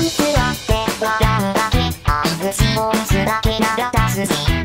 んくらぼて笑だけいつもつらけならたすじ